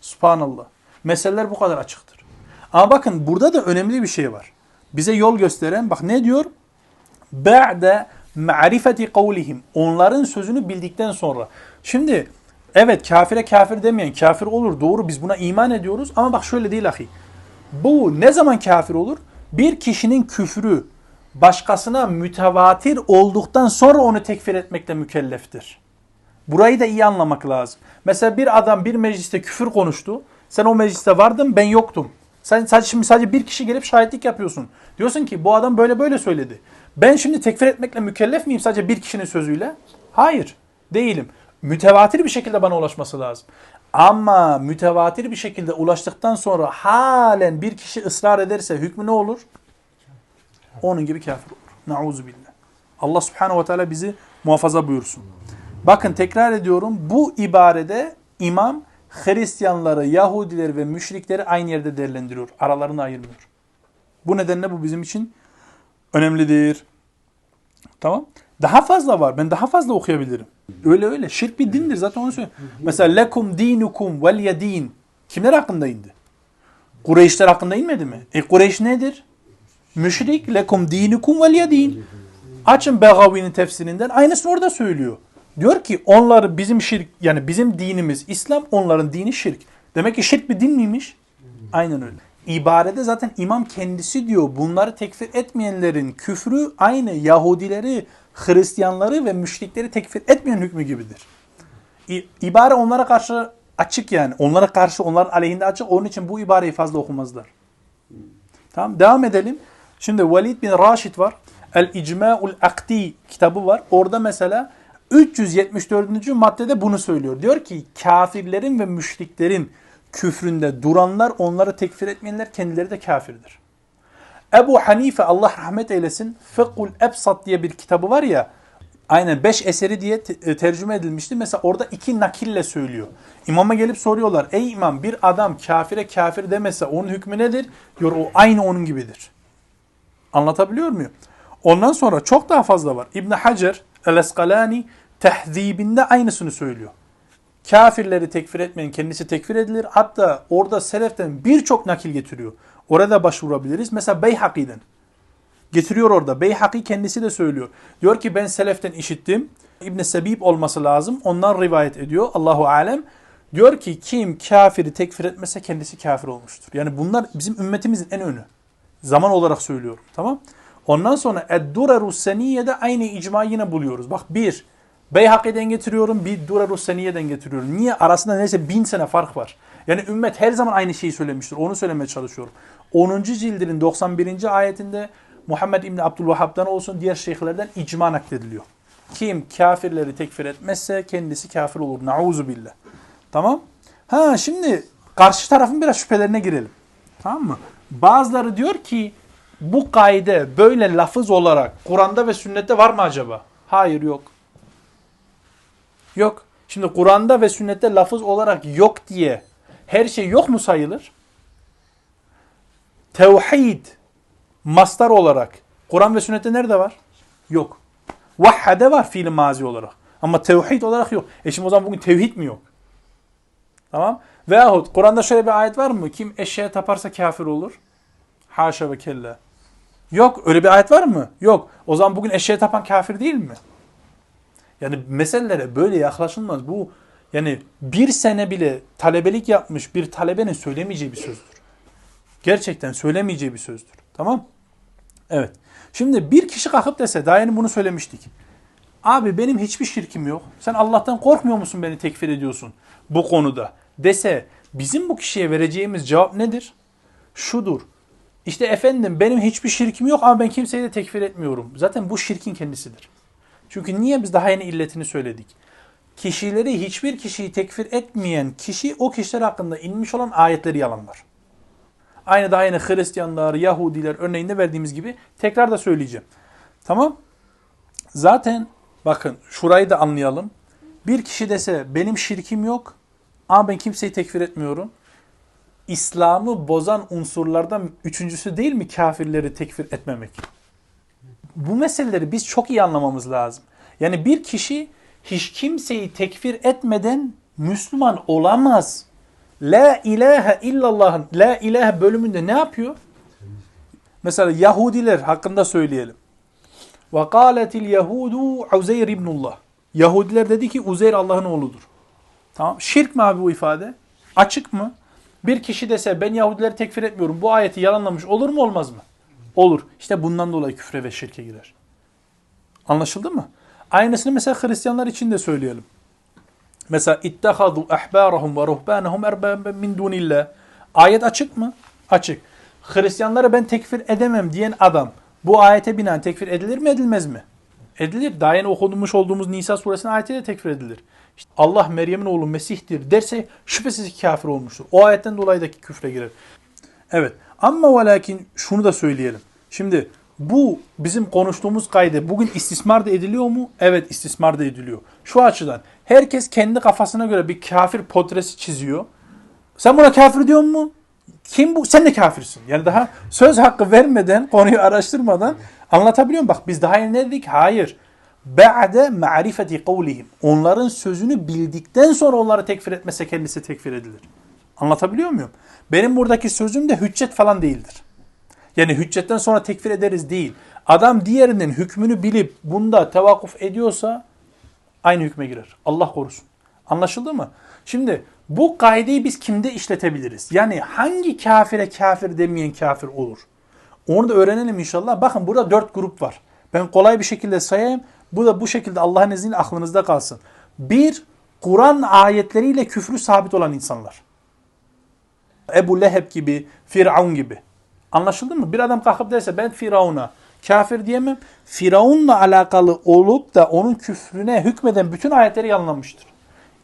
subhanallah. Meseleler bu kadar açıktır. Ama bakın burada da önemli bir şey var. Bize yol gösteren bak ne diyor? Ba'de ma'rifeti kavlihim. Onların sözünü bildikten sonra. Şimdi evet kafire kafir demeyen kafir olur doğru biz buna iman ediyoruz ama bak şöyle değil ahi. Bu ne zaman kafir olur? Bir kişinin küfrü başkasına mütevatir olduktan sonra onu tekfir etmekle mükelleftir. Burayı da iyi anlamak lazım. Mesela bir adam bir mecliste küfür konuştu. Sen o mecliste vardın ben yoktum. Sen sadece, şimdi sadece bir kişi gelip şahitlik yapıyorsun. Diyorsun ki bu adam böyle böyle söyledi. Ben şimdi tekfir etmekle mükellef miyim sadece bir kişinin sözüyle? Hayır değilim. Mütevatir bir şekilde bana ulaşması lazım. Ama mütevatir bir şekilde ulaştıktan sonra halen bir kişi ısrar ederse hükmü ne olur? Onun gibi kafir olur. Nauzu billah. Allah subhanehu ve teala bizi muhafaza buyursun. Bakın tekrar ediyorum bu ibarede imam Hristiyanları, Yahudileri ve müşrikleri aynı yerde değerlendiriyor. Aralarını ayırmıyor. Bu nedenle bu bizim için önemlidir. Tamam. Daha fazla var. Ben daha fazla okuyabilirim. Öyle öyle. Şirk bir dindir. Zaten onu söylüyorum. Mesela lekum dinukum vel yedin. Kimler hakkında indi? Kureyşler hakkında inmedi mi? E Kureyş nedir? Müşrik. Lekum dinukum vel yedin. Açın Begavi'nin tefsirinden. Aynısını orada söylüyor. Diyor ki onları bizim şirk yani bizim dinimiz İslam onların dini şirk. Demek ki şirk bir din miymiş? Aynen öyle. İbarede zaten imam kendisi diyor bunları tekfir etmeyenlerin küfrü aynı Yahudileri, Hristiyanları ve müşrikleri tekfir etmeyen hükmü gibidir. İbare onlara karşı açık yani. Onlara karşı onların aleyhinde açık. Onun için bu ibareyi fazla okumazlar. Tamam devam edelim. Şimdi Walid bin Raşid var. El İcma'ul Akdi kitabı var. Orada mesela 374. maddede bunu söylüyor. Diyor ki kafirlerin ve müşriklerin küfründe duranlar onları tekfir etmeyenler kendileri de kafirdir. Ebu Hanife Allah rahmet eylesin Fıkhul Ebsat diye bir kitabı var ya aynen beş eseri diye te- tercüme edilmişti. Mesela orada iki nakille söylüyor. İmama gelip soruyorlar. Ey imam bir adam kafire kafir demese onun hükmü nedir? Diyor o aynı onun gibidir. Anlatabiliyor muyum? Ondan sonra çok daha fazla var. İbn Hacer El-Eskalani tehzibinde aynısını söylüyor. Kafirleri tekfir etmeyin, kendisi tekfir edilir. Hatta orada seleften birçok nakil getiriyor. Orada başvurabiliriz. Mesela Beyhaki'den. Getiriyor orada. Beyhaki kendisi de söylüyor. Diyor ki ben seleften işittim. İbn Sebib olması lazım. Ondan rivayet ediyor. Allahu alem. Diyor ki kim kafiri tekfir etmese kendisi kafir olmuştur. Yani bunlar bizim ümmetimizin en önü. Zaman olarak söylüyorum. Tamam. Ondan sonra Ed-Durarus Seniye'de aynı icma yine buluyoruz. Bak bir, Beyhaki'den getiriyorum, bir Durarus Seniye'den getiriyorum. Niye? Arasında neredeyse bin sene fark var. Yani ümmet her zaman aynı şeyi söylemiştir. Onu söylemeye çalışıyorum. 10. cildinin 91. ayetinde Muhammed İbni Abdülvahhab'dan olsun diğer şeyhlerden icma naklediliyor. Kim kafirleri tekfir etmezse kendisi kafir olur. Nauzu billah. Tamam? Ha şimdi karşı tarafın biraz şüphelerine girelim. Tamam mı? Bazıları diyor ki bu kaide böyle lafız olarak Kur'an'da ve sünnette var mı acaba? Hayır yok. Yok. Şimdi Kur'an'da ve sünnette lafız olarak yok diye her şey yok mu sayılır? Tevhid mastar olarak Kur'an ve sünnette nerede var? Yok. Vahhade var fiil mazi olarak. Ama tevhid olarak yok. E şimdi o zaman bugün tevhid mi yok? Tamam. Veyahut Kur'an'da şöyle bir ayet var mı? Kim eşeğe taparsa kafir olur. Haşa ve kella. Yok. Öyle bir ayet var mı? Yok. O zaman bugün eşeğe tapan kafir değil mi? Yani meselelere böyle yaklaşılmaz. Bu yani bir sene bile talebelik yapmış bir talebenin söylemeyeceği bir sözdür. Gerçekten söylemeyeceği bir sözdür. Tamam? Evet. Şimdi bir kişi kalkıp dese, daha yeni bunu söylemiştik. Abi benim hiçbir şirkim yok. Sen Allah'tan korkmuyor musun beni tekfir ediyorsun bu konuda? Dese bizim bu kişiye vereceğimiz cevap nedir? Şudur. İşte efendim benim hiçbir şirkim yok ama ben kimseyi de tekfir etmiyorum. Zaten bu şirkin kendisidir. Çünkü niye biz daha yeni illetini söyledik? Kişileri hiçbir kişiyi tekfir etmeyen kişi o kişiler hakkında inmiş olan ayetleri yalanlar. Aynı daha yeni Hristiyanlar, Yahudiler örneğinde verdiğimiz gibi tekrar da söyleyeceğim. Tamam? Zaten bakın şurayı da anlayalım. Bir kişi dese benim şirkim yok ama ben kimseyi tekfir etmiyorum. İslam'ı bozan unsurlardan üçüncüsü değil mi kafirleri tekfir etmemek? Bu meseleleri biz çok iyi anlamamız lazım. Yani bir kişi hiç kimseyi tekfir etmeden Müslüman olamaz. La ilahe illallah'ın la ilahe bölümünde ne yapıyor? Mesela Yahudiler hakkında söyleyelim. Ve kâletil yehudu Uzeyr ibnullah. Yahudiler dedi ki Uzeyr Allah'ın oğludur. Tamam. Şirk mi abi bu ifade? Açık mı? Bir kişi dese ben Yahudileri tekfir etmiyorum. Bu ayeti yalanlamış olur mu olmaz mı? Olur. İşte bundan dolayı küfre ve şirke girer. Anlaşıldı mı? Aynısını mesela Hristiyanlar için de söyleyelim. Mesela ittehadu ahbarahum ve ruhbanahum erbaben min dunillah. Ayet açık mı? Açık. Hristiyanları ben tekfir edemem diyen adam bu ayete binaen tekfir edilir mi edilmez mi? Edilir. Daha yeni okumuş olduğumuz Nisa suresinin ayetiyle tekfir edilir. İşte Allah Meryem'in oğlu Mesih'tir derse şüphesiz kafir olmuştur. O ayetten dolayı da küfre girer. Evet. Ama ve lakin şunu da söyleyelim. Şimdi bu bizim konuştuğumuz kaydı bugün istismar da ediliyor mu? Evet istismar da ediliyor. Şu açıdan herkes kendi kafasına göre bir kafir portresi çiziyor. Sen buna kafir diyor mu? Kim bu? Sen de kafirsin. Yani daha söz hakkı vermeden, konuyu araştırmadan anlatabiliyor muyum? Bak biz daha yeni ne dedik? Hayır. Ba'de ma'rifeti kavlihim. Onların sözünü bildikten sonra onları tekfir etmese kendisi tekfir edilir. Anlatabiliyor muyum? Benim buradaki sözüm de hüccet falan değildir. Yani hüccetten sonra tekfir ederiz değil. Adam diğerinin hükmünü bilip bunda tevakkuf ediyorsa aynı hükme girer. Allah korusun. Anlaşıldı mı? Şimdi bu kaideyi biz kimde işletebiliriz? Yani hangi kafire kafir demeyen kafir olur? Onu da öğrenelim inşallah. Bakın burada dört grup var. Ben kolay bir şekilde sayayım. Bu da bu şekilde Allah'ın izniyle aklınızda kalsın. Bir, Kur'an ayetleriyle küfrü sabit olan insanlar. Ebu Leheb gibi, Firavun gibi. Anlaşıldı mı? Bir adam kalkıp derse ben Firavun'a kafir diyemem. Firavun'la alakalı olup da onun küfrüne hükmeden bütün ayetleri yalanlamıştır.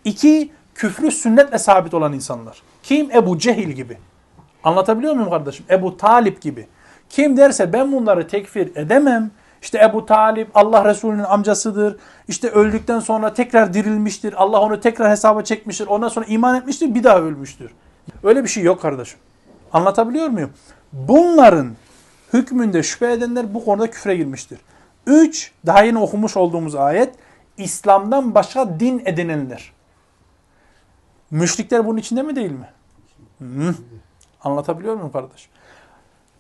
İki, küfrü sünnetle sabit olan insanlar. Kim? Ebu Cehil gibi. Anlatabiliyor muyum kardeşim? Ebu Talip gibi. Kim derse ben bunları tekfir edemem. İşte Ebu Talip Allah Resulü'nün amcasıdır. İşte öldükten sonra tekrar dirilmiştir. Allah onu tekrar hesaba çekmiştir. Ondan sonra iman etmiştir. Bir daha ölmüştür. Öyle bir şey yok kardeşim. Anlatabiliyor muyum? Bunların hükmünde şüphe edenler bu konuda küfre girmiştir. 3. Daha yeni okumuş olduğumuz ayet. İslam'dan başka din edinenler. Müşrikler bunun içinde mi değil mi? Hı. Anlatabiliyor muyum kardeş?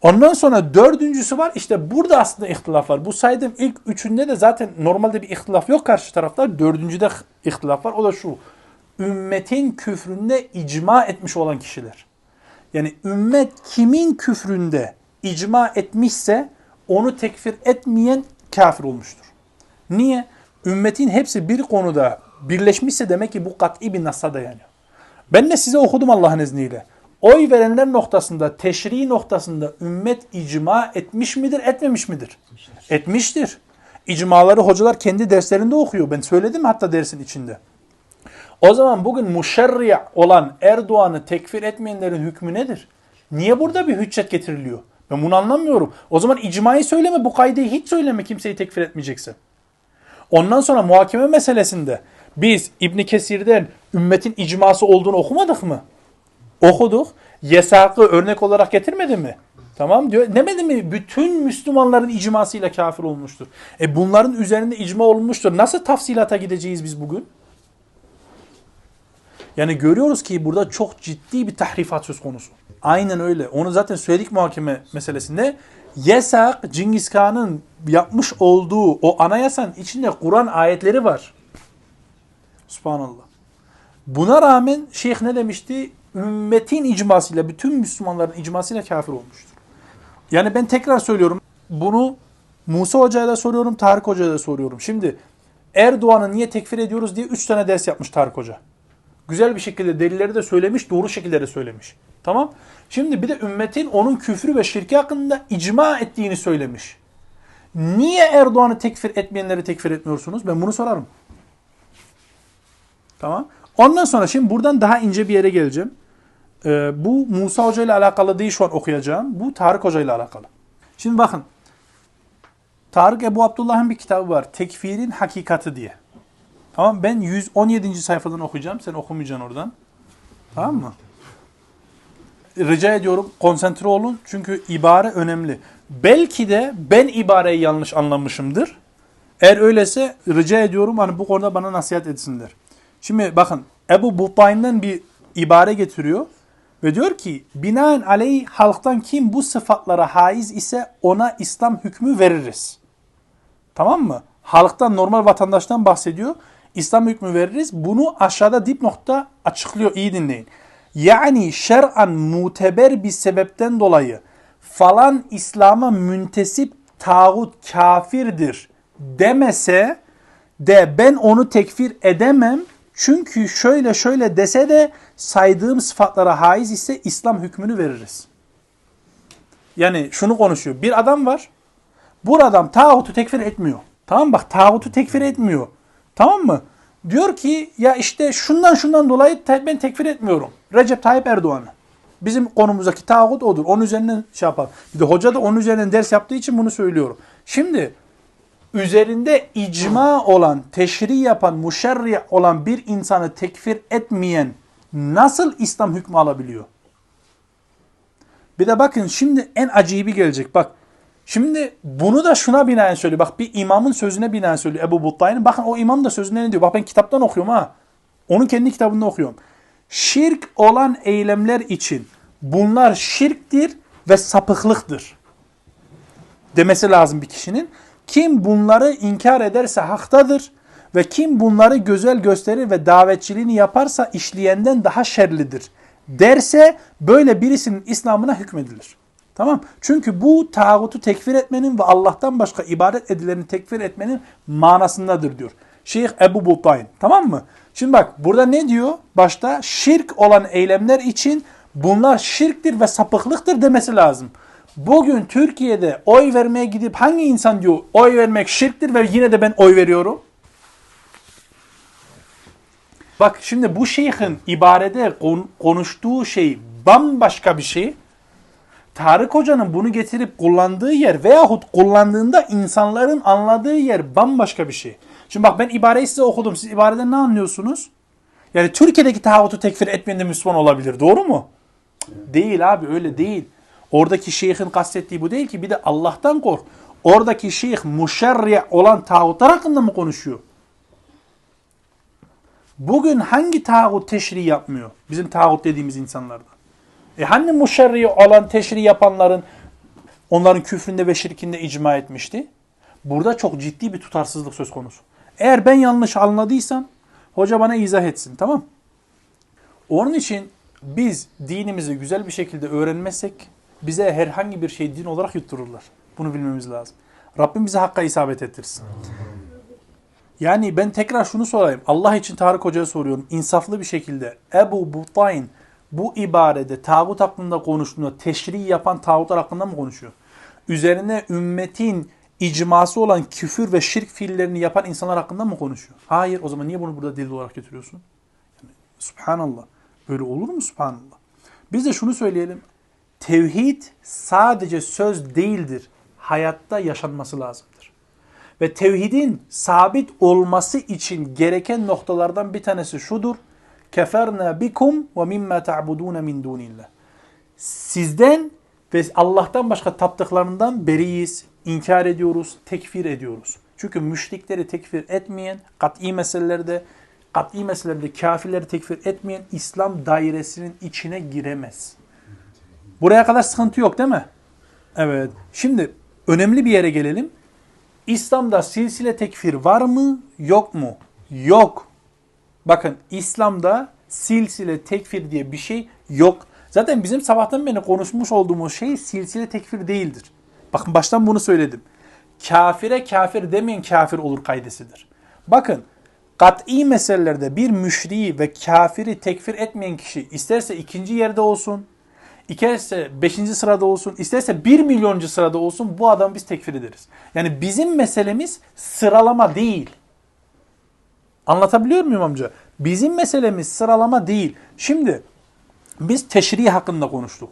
Ondan sonra dördüncüsü var. İşte burada aslında ihtilaf var. Bu saydığım ilk üçünde de zaten normalde bir ihtilaf yok karşı taraflar. Dördüncüde ihtilaf var. O da şu. Ümmetin küfründe icma etmiş olan kişiler. Yani ümmet kimin küfründe icma etmişse onu tekfir etmeyen kafir olmuştur. Niye? Ümmetin hepsi bir konuda birleşmişse demek ki bu kat'i bir nasa dayanıyor. Ben de size okudum Allah'ın izniyle. Oy verenler noktasında, teşri noktasında ümmet icma etmiş midir, etmemiş midir? Etmiştir. İcmaları hocalar kendi derslerinde okuyor. Ben söyledim hatta dersin içinde. O zaman bugün muşerri olan Erdoğan'ı tekfir etmeyenlerin hükmü nedir? Niye burada bir hüccet getiriliyor? Ben bunu anlamıyorum. O zaman icmayı söyleme, bu kaydı hiç söyleme kimseyi tekfir etmeyecekse. Ondan sonra muhakeme meselesinde biz İbn Kesir'den ümmetin icması olduğunu okumadık mı? Okuduk. Yesakı örnek olarak getirmedi mi? Tamam diyor. Demedi mi? Bütün Müslümanların icmasıyla kafir olmuştur. E bunların üzerinde icma olmuştur. Nasıl tafsilata gideceğiz biz bugün? Yani görüyoruz ki burada çok ciddi bir tahrifat söz konusu. Aynen öyle. Onu zaten söyledik muhakeme meselesinde. Yesak, Cengiz Khan'ın yapmış olduğu o anayasanın içinde Kur'an ayetleri var. Subhanallah. Buna rağmen şeyh ne demişti? Ümmetin icmasıyla, bütün Müslümanların icmasıyla kafir olmuştur. Yani ben tekrar söylüyorum. Bunu Musa Hoca'ya da soruyorum, Tarık Hoca'ya da soruyorum. Şimdi Erdoğan'ı niye tekfir ediyoruz diye 3 tane ders yapmış Tarık Hoca. Güzel bir şekilde delilleri de söylemiş, doğru şekilde de söylemiş. Tamam. Şimdi bir de ümmetin onun küfrü ve şirki hakkında icma ettiğini söylemiş. Niye Erdoğan'ı tekfir etmeyenleri tekfir etmiyorsunuz? Ben bunu sorarım. Tamam. Ondan sonra şimdi buradan daha ince bir yere geleceğim. Ee, bu Musa Hoca ile alakalı değil şu an okuyacağım. Bu Tarık Hoca ile alakalı. Şimdi bakın. Tarık Ebu Abdullah'ın bir kitabı var. Tekfirin Hakikati diye. Tamam ben 117. sayfadan okuyacağım. Sen okumayacaksın oradan. Tamam mı? Rica ediyorum konsantre olun. Çünkü ibare önemli. Belki de ben ibareyi yanlış anlamışımdır. Eğer öylese rica ediyorum hani bu konuda bana nasihat etsinler. Şimdi bakın Ebu Buhtayn'dan bir ibare getiriyor. Ve diyor ki binaen aleyh halktan kim bu sıfatlara haiz ise ona İslam hükmü veririz. Tamam mı? Halktan normal vatandaştan bahsediyor. İslam hükmü veririz. Bunu aşağıda dipnokta açıklıyor. İyi dinleyin. Yani şer'an muteber bir sebepten dolayı falan İslam'a müntesip tağut kafirdir demese de ben onu tekfir edemem. Çünkü şöyle şöyle dese de saydığım sıfatlara haiz ise İslam hükmünü veririz. Yani şunu konuşuyor. Bir adam var. Bu adam tağutu tekfir etmiyor. Tamam bak tağutu tekfir etmiyor. Tamam mı? Diyor ki ya işte şundan şundan dolayı ben tekfir etmiyorum. Recep Tayyip Erdoğan'ı. Bizim konumuzdaki tağut odur. Onun üzerinden şey yapalım. Bir de hoca da onun üzerinden ders yaptığı için bunu söylüyorum. Şimdi üzerinde icma olan, teşri yapan, muşerri olan bir insanı tekfir etmeyen nasıl İslam hükmü alabiliyor? Bir de bakın şimdi en acibi gelecek. Bak Şimdi bunu da şuna binaen söylüyor. Bak bir imamın sözüne binaen söylüyor Ebu Buttay'ın. Bakın o imam da sözünde ne diyor? Bak ben kitaptan okuyorum ha. Onun kendi kitabında okuyorum. Şirk olan eylemler için bunlar şirktir ve sapıklıktır. Demesi lazım bir kişinin. Kim bunları inkar ederse haktadır ve kim bunları güzel gösterir ve davetçiliğini yaparsa işleyenden daha şerlidir derse böyle birisinin İslam'ına hükmedilir. Tamam. Çünkü bu tağutu tekfir etmenin ve Allah'tan başka ibadet edileni tekfir etmenin manasındadır diyor. Şeyh Ebu Butayn. Tamam mı? Şimdi bak burada ne diyor? Başta şirk olan eylemler için bunlar şirktir ve sapıklıktır demesi lazım. Bugün Türkiye'de oy vermeye gidip hangi insan diyor oy vermek şirktir ve yine de ben oy veriyorum? Bak şimdi bu şeyhin ibarede konuştuğu şey bambaşka bir şey. Tarık Hoca'nın bunu getirip kullandığı yer veyahut kullandığında insanların anladığı yer bambaşka bir şey. Şimdi bak ben ibareyi size okudum. Siz ibareden ne anlıyorsunuz? Yani Türkiye'deki tağutu tekfir etmeyen de Müslüman olabilir. Doğru mu? Değil abi öyle değil. Oradaki şeyhin kastettiği bu değil ki. Bir de Allah'tan kork. Oradaki şeyh muşerri olan tağutlar hakkında mı konuşuyor? Bugün hangi tağut teşri yapmıyor? Bizim tağut dediğimiz insanlardan. E hani muşerri olan teşri yapanların onların küfründe ve şirkinde icma etmişti? Burada çok ciddi bir tutarsızlık söz konusu. Eğer ben yanlış anladıysam hoca bana izah etsin tamam Onun için biz dinimizi güzel bir şekilde öğrenmezsek bize herhangi bir şey din olarak yuttururlar. Bunu bilmemiz lazım. Rabbim bize hakka isabet ettirsin. Yani ben tekrar şunu sorayım. Allah için Tarık Hoca'ya soruyorum. İnsaflı bir şekilde Ebu Butayn bu ibarede tağut hakkında konuştuğunda teşri yapan tağutlar hakkında mı konuşuyor? Üzerine ümmetin icması olan küfür ve şirk fiillerini yapan insanlar hakkında mı konuşuyor? Hayır. O zaman niye bunu burada delil olarak getiriyorsun? Yani, Subhanallah. Böyle olur mu Subhanallah? Biz de şunu söyleyelim. Tevhid sadece söz değildir. Hayatta yaşanması lazımdır. Ve tevhidin sabit olması için gereken noktalardan bir tanesi şudur. Keferna bikum ve mimma ta'budun min dunillah. Sizden ve Allah'tan başka taptıklarından beriyiz, inkar ediyoruz, tekfir ediyoruz. Çünkü müşrikleri tekfir etmeyen, kat'i meselelerde, kat'i meselelerde kafirleri tekfir etmeyen İslam dairesinin içine giremez. Buraya kadar sıkıntı yok değil mi? Evet. Şimdi önemli bir yere gelelim. İslam'da silsile tekfir var mı, yok mu? Yok. Bakın İslam'da silsile tekfir diye bir şey yok. Zaten bizim sabahtan beri konuşmuş olduğumuz şey silsile tekfir değildir. Bakın baştan bunu söyledim. Kafire kafir demeyen kafir olur kaydesidir. Bakın kat'i meselelerde bir müşriyi ve kafiri tekfir etmeyen kişi isterse ikinci yerde olsun, isterse beşinci sırada olsun, isterse bir milyoncu sırada olsun bu adamı biz tekfir ederiz. Yani bizim meselemiz sıralama değil. Anlatabiliyor muyum amca? Bizim meselemiz sıralama değil. Şimdi biz teşri hakkında konuştuk.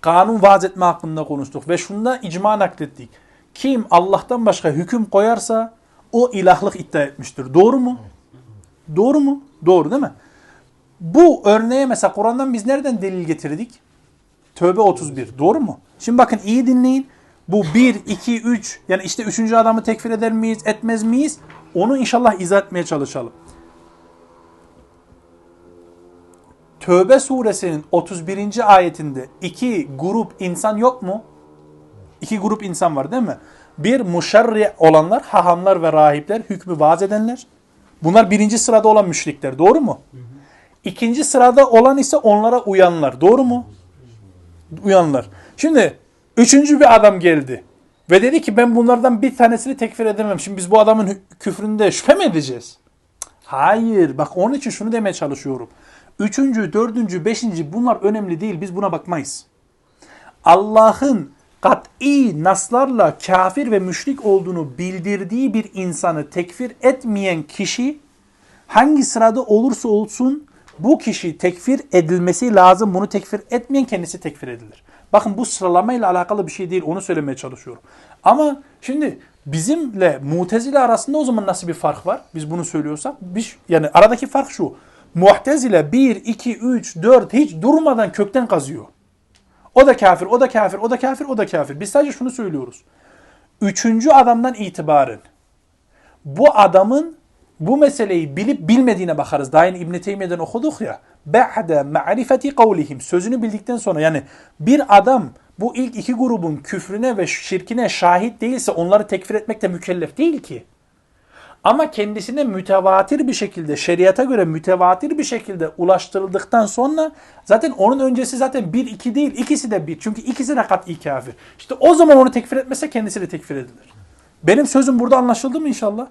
Kanun vaaz etme hakkında konuştuk ve şunda icma naklettik. Kim Allah'tan başka hüküm koyarsa o ilahlık iddia etmiştir. Doğru mu? Doğru mu? Doğru değil mi? Bu örneğe mesela Kur'an'dan biz nereden delil getirdik? Tövbe 31. Doğru mu? Şimdi bakın iyi dinleyin. Bu 1, 2, 3 yani işte üçüncü adamı tekfir eder miyiz, etmez miyiz? Onu inşallah izah etmeye çalışalım. Tövbe suresinin 31. ayetinde iki grup insan yok mu? İki grup insan var değil mi? Bir muşerri olanlar, hahamlar ve rahipler, hükmü vaaz edenler. Bunlar birinci sırada olan müşrikler. Doğru mu? İkinci sırada olan ise onlara uyanlar. Doğru mu? Uyanlar. Şimdi üçüncü bir adam geldi. Ve dedi ki ben bunlardan bir tanesini tekfir edemem. Şimdi biz bu adamın küfründe şüphe mi edeceğiz? Hayır. Bak onun için şunu demeye çalışıyorum. Üçüncü, dördüncü, beşinci bunlar önemli değil. Biz buna bakmayız. Allah'ın kat'i naslarla kafir ve müşrik olduğunu bildirdiği bir insanı tekfir etmeyen kişi hangi sırada olursa olsun bu kişi tekfir edilmesi lazım. Bunu tekfir etmeyen kendisi tekfir edilir. Bakın bu sıralamayla alakalı bir şey değil. Onu söylemeye çalışıyorum. Ama şimdi bizimle mutezile arasında o zaman nasıl bir fark var? Biz bunu söylüyorsak. Biz, yani aradaki fark şu. Muhtezile 1, 2, 3, 4 hiç durmadan kökten kazıyor. O da kafir, o da kafir, o da kafir, o da kafir. Biz sadece şunu söylüyoruz. Üçüncü adamdan itibaren bu adamın bu meseleyi bilip bilmediğine bakarız. Daha yeni İbn-i Teymiye'den okuduk ya. Ba'de ma'rifeti kavlihim. Sözünü bildikten sonra yani bir adam bu ilk iki grubun küfrüne ve şirkine şahit değilse onları tekfir etmekte mükellef değil ki. Ama kendisine mütevatir bir şekilde, şeriata göre mütevatir bir şekilde ulaştırıldıktan sonra zaten onun öncesi zaten bir iki değil, ikisi de bir. Çünkü ikisi de kat'i kafir. İşte o zaman onu tekfir etmese kendisi de tekfir edilir. Benim sözüm burada anlaşıldı mı inşallah?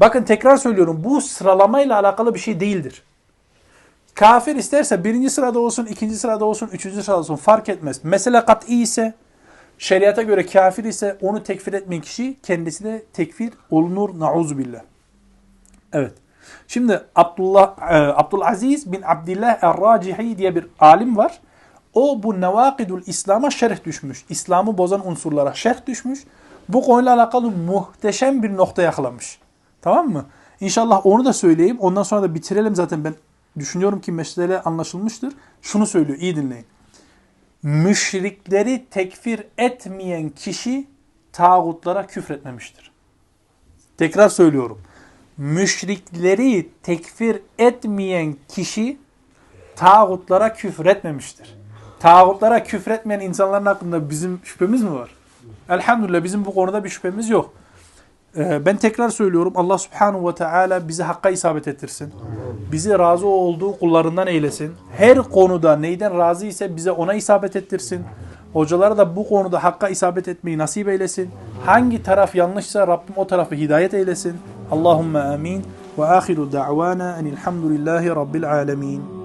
Bakın tekrar söylüyorum bu sıralamayla alakalı bir şey değildir. Kafir isterse birinci sırada olsun, ikinci sırada olsun, üçüncü sırada olsun fark etmez. Mesele kat'i ise, şeriata göre kafir ise onu tekfir etmeyen kişi kendisi de tekfir olunur. Nauzubillah. Evet. Şimdi Abdullah e, Abdülaziz bin Abdullah Er-Racihi diye bir alim var. O bu Nevakidul İslam'a şerh düşmüş. İslam'ı bozan unsurlara şerh düşmüş. Bu konuyla alakalı muhteşem bir nokta yakalamış. Tamam mı? İnşallah onu da söyleyeyim. Ondan sonra da bitirelim zaten ben düşünüyorum ki mesele anlaşılmıştır. Şunu söylüyor, iyi dinleyin. Müşrikleri tekfir etmeyen kişi tağutlara küfretmemiştir. Tekrar söylüyorum müşrikleri tekfir etmeyen kişi tağutlara küfür etmemiştir. Tağutlara küfür etmeyen insanların hakkında bizim şüphemiz mi var? Elhamdülillah bizim bu konuda bir şüphemiz yok. Ee, ben tekrar söylüyorum Allah subhanahu ve teala bizi hakka isabet ettirsin. Bizi razı olduğu kullarından eylesin. Her konuda neyden razı ise bize ona isabet ettirsin. Hocalara da bu konuda hakka isabet etmeyi nasip eylesin. Hangi taraf yanlışsa Rabbim o tarafı hidayet eylesin. Allahümme amin. Ve ahiru da'vana enilhamdülillahi rabbil alemin.